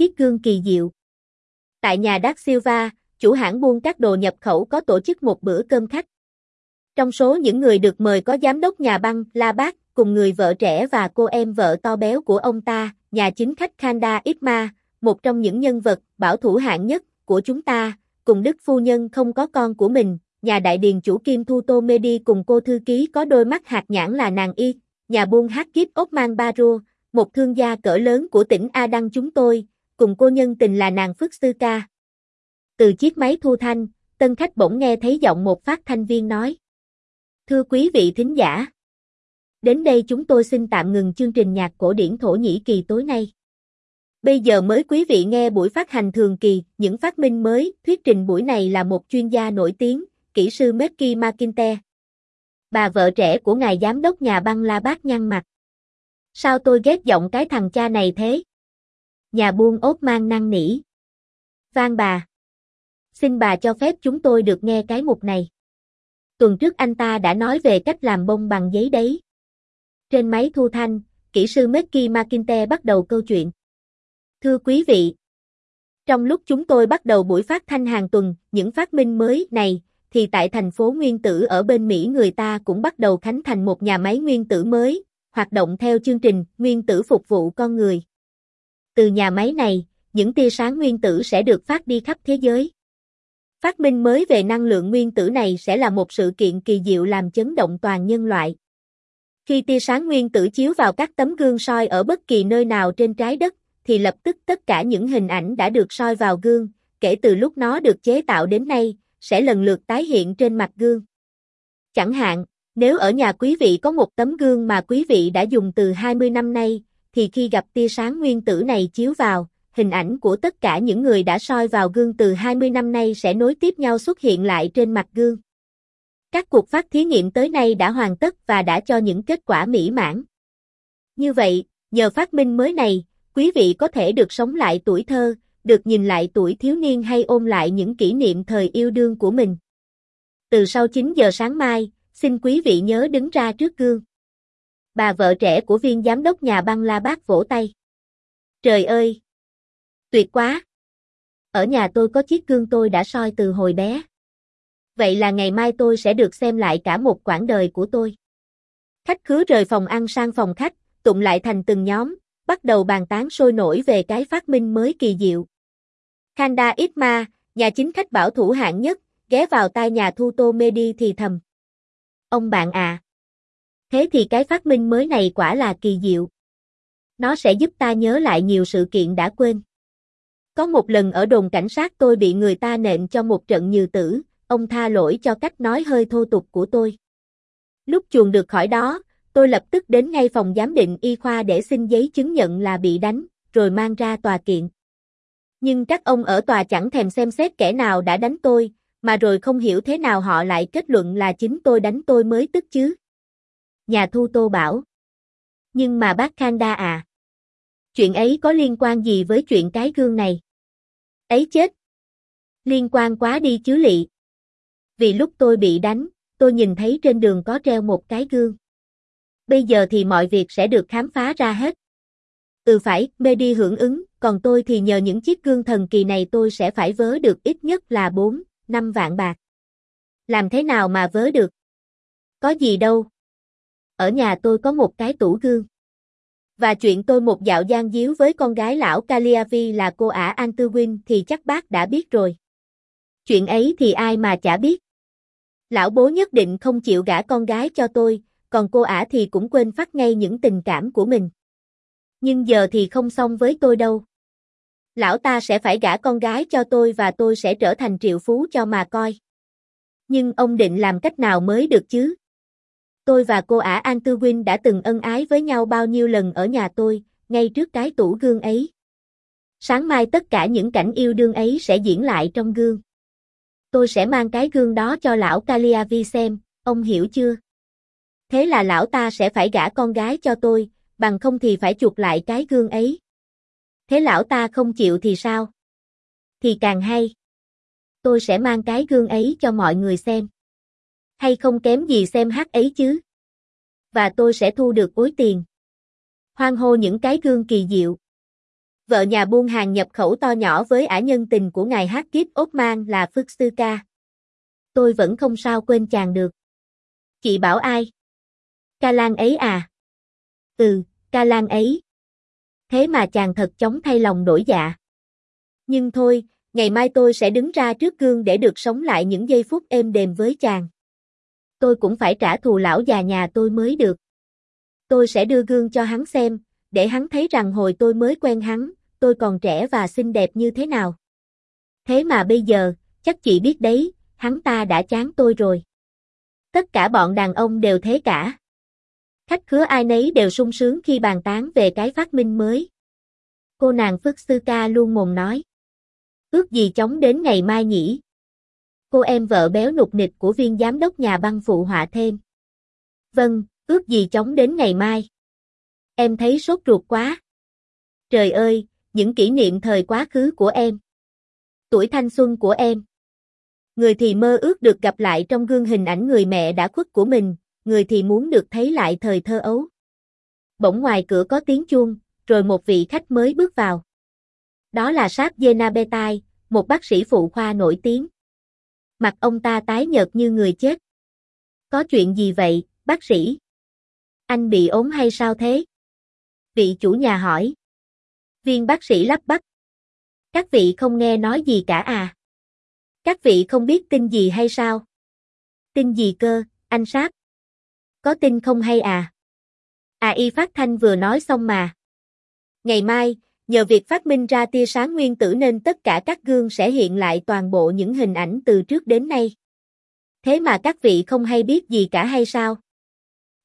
chiếc gương kỳ diệu. Tại nhà Đắc Silva, chủ hãng buôn các đồ nhập khẩu có tổ chức một bữa cơm khách. Trong số những người được mời có giám đốc nhà băng La Bác, cùng người vợ trẻ và cô em vợ to béo của ông ta, nhà chính khách Khanda Isma, một trong những nhân vật bảo thủ hạng nhất của chúng ta, cùng đức phu nhân không có con của mình, nhà đại điền chủ Kim Thu Tô Medi cùng cô thư ký có đôi mắt hạt nhãn là nàng Y, nhà buôn hát kiếp Osman Baro, một thương gia cỡ lớn của tỉnh A Đăng chúng tôi, cùng cô nhân tình là nàng Phước Sư Ca. Từ chiếc máy thu thanh, tân khách bỗng nghe thấy giọng một phát thanh viên nói. Thưa quý vị thính giả. Đến đây chúng tôi xin tạm ngừng chương trình nhạc cổ điển Thổ Nhĩ Kỳ tối nay. Bây giờ mới quý vị nghe buổi phát hành thường kỳ, những phát minh mới, thuyết trình buổi này là một chuyên gia nổi tiếng, kỹ sư Mekki Makinte. Bà vợ trẻ của ngài giám đốc nhà băng la bác nhăn mặt. Sao tôi ghét giọng cái thằng cha này thế? Nhà buôn ốt mang năng nỉ. Vang bà. Xin bà cho phép chúng tôi được nghe cái mục này. Tuần trước anh ta đã nói về cách làm bông bằng giấy đấy. Trên máy thu thanh, kỹ sư Becky Makinte bắt đầu câu chuyện. Thưa quý vị, trong lúc chúng tôi bắt đầu buổi phát thanh hàng tuần, những phát minh mới này, thì tại thành phố Nguyên Tử ở bên Mỹ người ta cũng bắt đầu khánh thành một nhà máy nguyên tử mới, hoạt động theo chương trình Nguyên tử phục vụ con người. Từ nhà máy này, những tia sáng nguyên tử sẽ được phát đi khắp thế giới. Phát minh mới về năng lượng nguyên tử này sẽ là một sự kiện kỳ diệu làm chấn động toàn nhân loại. Khi tia sáng nguyên tử chiếu vào các tấm gương soi ở bất kỳ nơi nào trên trái đất, thì lập tức tất cả những hình ảnh đã được soi vào gương, kể từ lúc nó được chế tạo đến nay, sẽ lần lượt tái hiện trên mặt gương. Chẳng hạn, nếu ở nhà quý vị có một tấm gương mà quý vị đã dùng từ 20 năm nay, thì khi gặp tia sáng nguyên tử này chiếu vào, hình ảnh của tất cả những người đã soi vào gương từ 20 năm nay sẽ nối tiếp nhau xuất hiện lại trên mặt gương. Các cuộc phát thí nghiệm tới nay đã hoàn tất và đã cho những kết quả mỹ mãn. Như vậy, nhờ phát minh mới này, quý vị có thể được sống lại tuổi thơ, được nhìn lại tuổi thiếu niên hay ôm lại những kỷ niệm thời yêu đương của mình. Từ sau 9 giờ sáng mai, xin quý vị nhớ đứng ra trước gương. Bà vợ trẻ của viên giám đốc nhà băng la bác vỗ tay. Trời ơi! Tuyệt quá! Ở nhà tôi có chiếc gương tôi đã soi từ hồi bé. Vậy là ngày mai tôi sẽ được xem lại cả một quãng đời của tôi. Khách khứa rời phòng ăn sang phòng khách, tụng lại thành từng nhóm, bắt đầu bàn tán sôi nổi về cái phát minh mới kỳ diệu. Khanda Isma, nhà chính khách bảo thủ hạng nhất, ghé vào tai nhà Thu Tô Medi thì thầm. Ông bạn à. Thế thì cái phát minh mới này quả là kỳ diệu. Nó sẽ giúp ta nhớ lại nhiều sự kiện đã quên. Có một lần ở đồn cảnh sát tôi bị người ta nện cho một trận như tử, ông tha lỗi cho cách nói hơi thô tục của tôi. Lúc chuồn được khỏi đó, tôi lập tức đến ngay phòng giám định y khoa để xin giấy chứng nhận là bị đánh, rồi mang ra tòa kiện. Nhưng các ông ở tòa chẳng thèm xem xét kẻ nào đã đánh tôi, mà rồi không hiểu thế nào họ lại kết luận là chính tôi đánh tôi mới tức chứ. Nhà thu tô bảo. Nhưng mà bác Khanda à. Chuyện ấy có liên quan gì với chuyện cái gương này? Ấy chết. Liên quan quá đi chứ lị. Vì lúc tôi bị đánh, tôi nhìn thấy trên đường có treo một cái gương. Bây giờ thì mọi việc sẽ được khám phá ra hết. Ừ phải, mê đi hưởng ứng, còn tôi thì nhờ những chiếc gương thần kỳ này tôi sẽ phải vớ được ít nhất là 4, 5 vạn bạc. Làm thế nào mà vớ được? Có gì đâu. Ở nhà tôi có một cái tủ gương. Và chuyện tôi một dạo gian díu với con gái lão Caliavi là cô ả Antuwin thì chắc bác đã biết rồi. Chuyện ấy thì ai mà chả biết. Lão bố nhất định không chịu gả con gái cho tôi, còn cô ả thì cũng quên phát ngay những tình cảm của mình. Nhưng giờ thì không xong với tôi đâu. Lão ta sẽ phải gả con gái cho tôi và tôi sẽ trở thành triệu phú cho mà coi. Nhưng ông định làm cách nào mới được chứ? Tôi và cô ả An Tư Win đã từng ân ái với nhau bao nhiêu lần ở nhà tôi, ngay trước cái tủ gương ấy. Sáng mai tất cả những cảnh yêu đương ấy sẽ diễn lại trong gương. Tôi sẽ mang cái gương đó cho lão kaliavi xem, ông hiểu chưa? Thế là lão ta sẽ phải gả con gái cho tôi, bằng không thì phải chuột lại cái gương ấy. Thế lão ta không chịu thì sao? Thì càng hay. Tôi sẽ mang cái gương ấy cho mọi người xem. Hay không kém gì xem hát ấy chứ. Và tôi sẽ thu được ối tiền. hoang hô những cái gương kỳ diệu. vợ nhà buôn hàng nhập khẩu to nhỏ với ả nhân tình của ngài hát kiếp ốt mang là Phước Sư Ca. Tôi vẫn không sao quên chàng được. Chị bảo ai? Ca Lan ấy à? Ừ, Ca Lan ấy. Thế mà chàng thật chóng thay lòng đổi dạ. Nhưng thôi, ngày mai tôi sẽ đứng ra trước gương để được sống lại những giây phút êm đềm với chàng. Tôi cũng phải trả thù lão già nhà tôi mới được. Tôi sẽ đưa gương cho hắn xem, để hắn thấy rằng hồi tôi mới quen hắn, tôi còn trẻ và xinh đẹp như thế nào. Thế mà bây giờ, chắc chị biết đấy, hắn ta đã chán tôi rồi. Tất cả bọn đàn ông đều thế cả. Khách khứa ai nấy đều sung sướng khi bàn tán về cái phát minh mới. Cô nàng Phước Sư Ca luôn mồm nói. Ước gì chóng đến ngày mai nhỉ? Cô em vợ béo nục nịch của viên giám đốc nhà băng phụ họa thêm. Vâng, ước gì chóng đến ngày mai. Em thấy sốt ruột quá. Trời ơi, những kỷ niệm thời quá khứ của em. Tuổi thanh xuân của em. Người thì mơ ước được gặp lại trong gương hình ảnh người mẹ đã khuất của mình, người thì muốn được thấy lại thời thơ ấu. Bỗng ngoài cửa có tiếng chuông, rồi một vị khách mới bước vào. Đó là Sáp Zenabetai, một bác sĩ phụ khoa nổi tiếng. Mặt ông ta tái nhợt như người chết. Có chuyện gì vậy, bác sĩ? Anh bị ốm hay sao thế? Vị chủ nhà hỏi. Viên bác sĩ lắp bắp. Các vị không nghe nói gì cả à? Các vị không biết tin gì hay sao? Tin gì cơ, anh Sáp? Có tin không hay à? À y phát thanh vừa nói xong mà. Ngày mai, nhờ việc phát minh ra tia sáng nguyên tử nên tất cả các gương sẽ hiện lại toàn bộ những hình ảnh từ trước đến nay. Thế mà các vị không hay biết gì cả hay sao?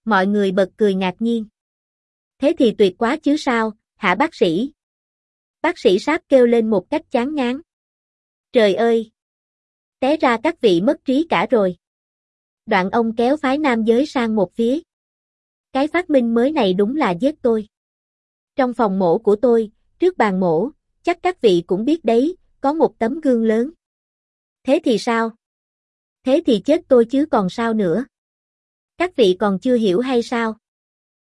Mọi người bật cười ngạc nhiên. Thế thì tuyệt quá chứ sao, hả bác sĩ? Bác sĩ sáp kêu lên một cách chán ngán. Trời ơi! Té ra các vị mất trí cả rồi. Đoạn ông kéo phái nam giới sang một phía. Cái phát minh mới này đúng là giết tôi. Trong phòng mổ của tôi, trước bàn mổ, chắc các vị cũng biết đấy, có một tấm gương lớn. Thế thì sao? Thế thì chết tôi chứ còn sao nữa? Các vị còn chưa hiểu hay sao?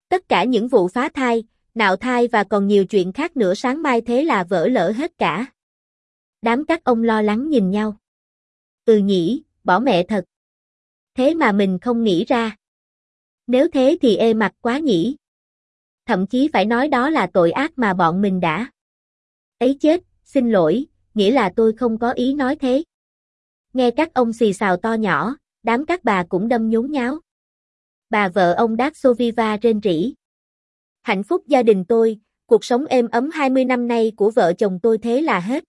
Tất cả những vụ phá thai, nạo thai và còn nhiều chuyện khác nữa sáng mai thế là vỡ lỡ hết cả. Đám các ông lo lắng nhìn nhau. Ừ nhỉ, bỏ mẹ thật. Thế mà mình không nghĩ ra. Nếu thế thì ê mặt quá nhỉ. Thậm chí phải nói đó là tội ác mà bọn mình đã. Ấy chết, xin lỗi, nghĩa là tôi không có ý nói thế. Nghe các ông xì xào to nhỏ, đám các bà cũng đâm nhốn nháo. Bà vợ ông Đát Soviva rên rỉ. Hạnh phúc gia đình tôi, cuộc sống êm ấm 20 năm nay của vợ chồng tôi thế là hết.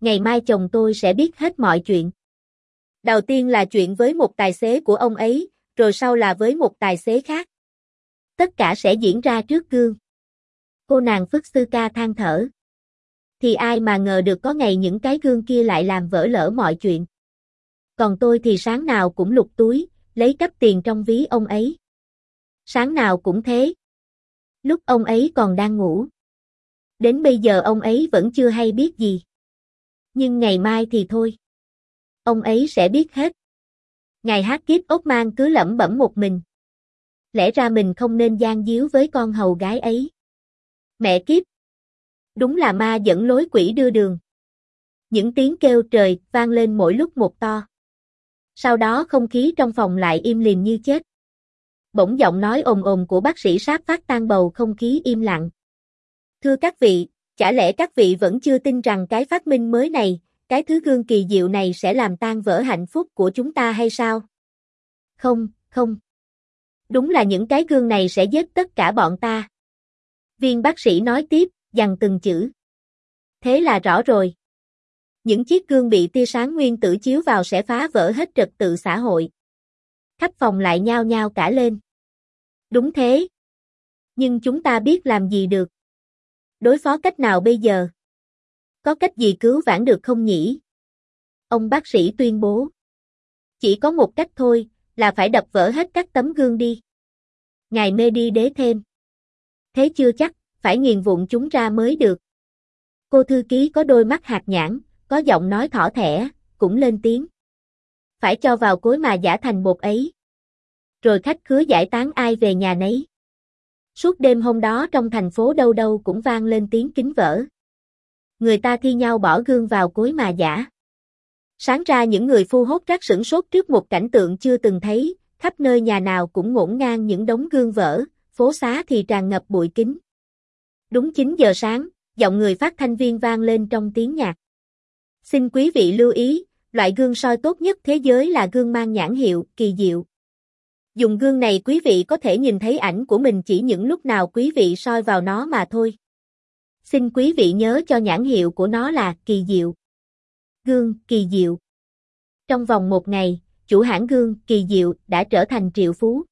Ngày mai chồng tôi sẽ biết hết mọi chuyện. Đầu tiên là chuyện với một tài xế của ông ấy, rồi sau là với một tài xế khác. Tất cả sẽ diễn ra trước gương. Cô nàng Phước Sư Ca than thở. Thì ai mà ngờ được có ngày những cái gương kia lại làm vỡ lỡ mọi chuyện. Còn tôi thì sáng nào cũng lục túi, lấy cắp tiền trong ví ông ấy. Sáng nào cũng thế. Lúc ông ấy còn đang ngủ. Đến bây giờ ông ấy vẫn chưa hay biết gì. Nhưng ngày mai thì thôi. Ông ấy sẽ biết hết. Ngày hát kiếp ốc mang cứ lẩm bẩm một mình. Lẽ ra mình không nên gian díu với con hầu gái ấy. Mẹ kiếp. Đúng là ma dẫn lối quỷ đưa đường. Những tiếng kêu trời vang lên mỗi lúc một to. Sau đó không khí trong phòng lại im lìm như chết. Bỗng giọng nói ồm ồm của bác sĩ sát phát tan bầu không khí im lặng. Thưa các vị, chả lẽ các vị vẫn chưa tin rằng cái phát minh mới này, cái thứ gương kỳ diệu này sẽ làm tan vỡ hạnh phúc của chúng ta hay sao? Không, không. Đúng là những cái gương này sẽ giết tất cả bọn ta. Viên bác sĩ nói tiếp, dằn từng chữ. Thế là rõ rồi. Những chiếc gương bị tia sáng nguyên tử chiếu vào sẽ phá vỡ hết trật tự xã hội. Khắp phòng lại nhao nhao cả lên. Đúng thế. Nhưng chúng ta biết làm gì được. Đối phó cách nào bây giờ? Có cách gì cứu vãn được không nhỉ? Ông bác sĩ tuyên bố. Chỉ có một cách thôi, là phải đập vỡ hết các tấm gương đi. Ngài mê đi đế thêm. Thế chưa chắc, phải nghiền vụn chúng ra mới được. Cô thư ký có đôi mắt hạt nhãn, có giọng nói thỏ thẻ, cũng lên tiếng. Phải cho vào cối mà giả thành bột ấy. Rồi khách khứa giải tán ai về nhà nấy. Suốt đêm hôm đó trong thành phố đâu đâu cũng vang lên tiếng kính vỡ. Người ta thi nhau bỏ gương vào cối mà giả. Sáng ra những người phu hốt rác sửng sốt trước một cảnh tượng chưa từng thấy, khắp nơi nhà nào cũng ngổn ngang những đống gương vỡ, phố xá thì tràn ngập bụi kính. Đúng 9 giờ sáng, giọng người phát thanh viên vang lên trong tiếng nhạc. Xin quý vị lưu ý, loại gương soi tốt nhất thế giới là gương mang nhãn hiệu kỳ diệu. Dùng gương này quý vị có thể nhìn thấy ảnh của mình chỉ những lúc nào quý vị soi vào nó mà thôi. Xin quý vị nhớ cho nhãn hiệu của nó là kỳ diệu. Gương kỳ diệu. Trong vòng một ngày, chủ hãng gương kỳ diệu đã trở thành triệu phú.